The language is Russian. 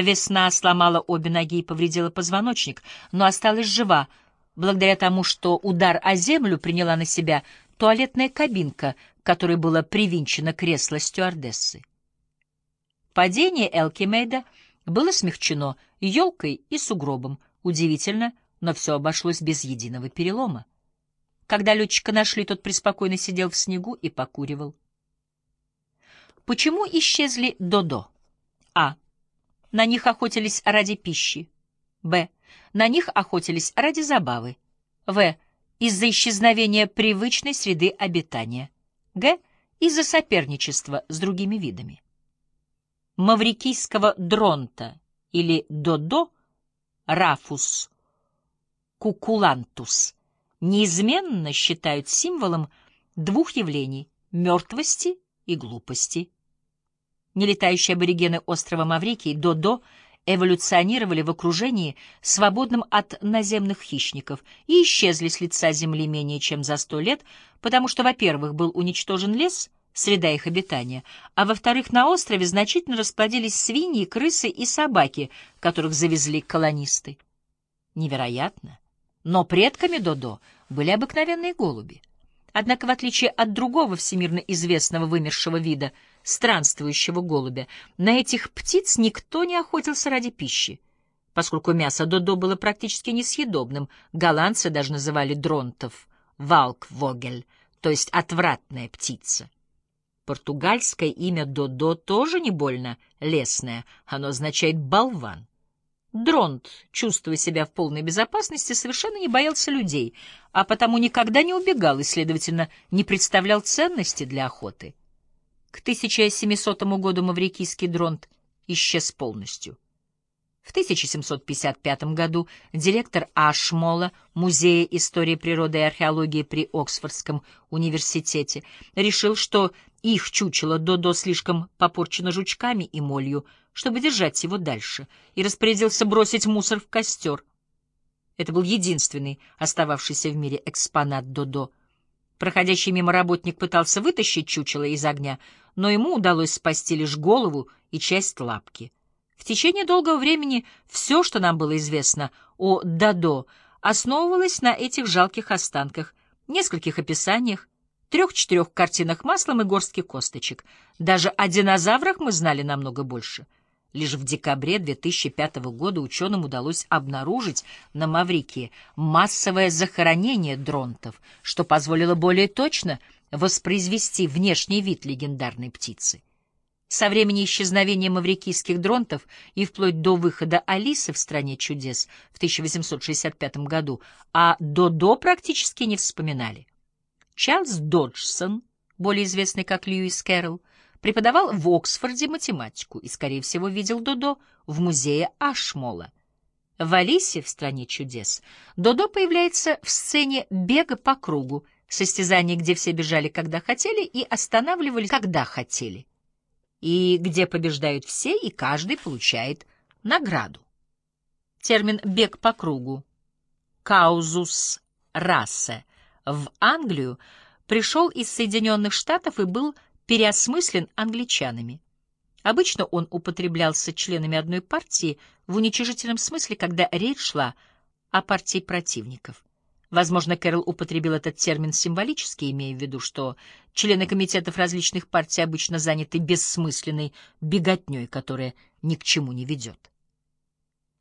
Весна сломала обе ноги и повредила позвоночник, но осталась жива, благодаря тому, что удар о землю приняла на себя туалетная кабинка, к которой было привинчено кресло стюардессы. Падение Элкимейда было смягчено елкой и сугробом. Удивительно, но все обошлось без единого перелома. Когда летчика нашли, тот преспокойно сидел в снегу и покуривал. Почему исчезли Додо? А. На них охотились ради пищи. Б. На них охотились ради забавы. В. Из-за исчезновения привычной среды обитания. Г. Из-за соперничества с другими видами. Маврикийского дронта или додо рафус кукулантус неизменно считают символом двух явлений — мертвости и глупости. Нелетающие аборигены острова Маврикий Додо эволюционировали в окружении, свободном от наземных хищников, и исчезли с лица земли менее чем за сто лет, потому что, во-первых, был уничтожен лес, среда их обитания, а во-вторых, на острове значительно расплодились свиньи, крысы и собаки, которых завезли колонисты. Невероятно! Но предками Додо были обыкновенные голуби. Однако, в отличие от другого всемирно известного вымершего вида, странствующего голубя, на этих птиц никто не охотился ради пищи. Поскольку мясо Додо было практически несъедобным, голландцы даже называли дронтов «валквогель», то есть «отвратная птица». Португальское имя Додо тоже не больно лесное, оно означает «болван». Дронт, чувствуя себя в полной безопасности, совершенно не боялся людей, а потому никогда не убегал и, следовательно, не представлял ценности для охоты. К 1700 году маврикийский дронт исчез полностью. В 1755 году директор Ашмола Музея истории природы и археологии при Оксфордском университете решил, что их чучело Додо слишком попорчено жучками и молью, чтобы держать его дальше, и распорядился бросить мусор в костер. Это был единственный остававшийся в мире экспонат Додо. Проходящий мимо работник пытался вытащить чучело из огня, но ему удалось спасти лишь голову и часть лапки. В течение долгого времени все, что нам было известно о Додо, основывалось на этих жалких останках, нескольких описаниях, трех-четырех картинах маслом и горстке косточек. Даже о динозаврах мы знали намного больше — Лишь в декабре 2005 года ученым удалось обнаружить на Маврикии массовое захоронение дронтов, что позволило более точно воспроизвести внешний вид легендарной птицы. Со времени исчезновения маврикийских дронтов и вплоть до выхода Алисы в «Стране чудес» в 1865 году о Додо практически не вспоминали. Чарльз Доджсон, более известный как Льюис Кэрролл, преподавал в Оксфорде математику и, скорее всего, видел Додо в музее Ашмола. В «Алисе в стране чудес» Додо появляется в сцене бега по кругу, состязание, где все бежали, когда хотели, и останавливались, когда хотели, и где побеждают все, и каждый получает награду. Термин «бег по кругу» «каузус расе» в Англию пришел из Соединенных Штатов и был переосмыслен англичанами. Обычно он употреблялся членами одной партии в уничижительном смысле, когда речь шла о партии противников. Возможно, Кэрол употребил этот термин символически, имея в виду, что члены комитетов различных партий обычно заняты бессмысленной беготней, которая ни к чему не ведет.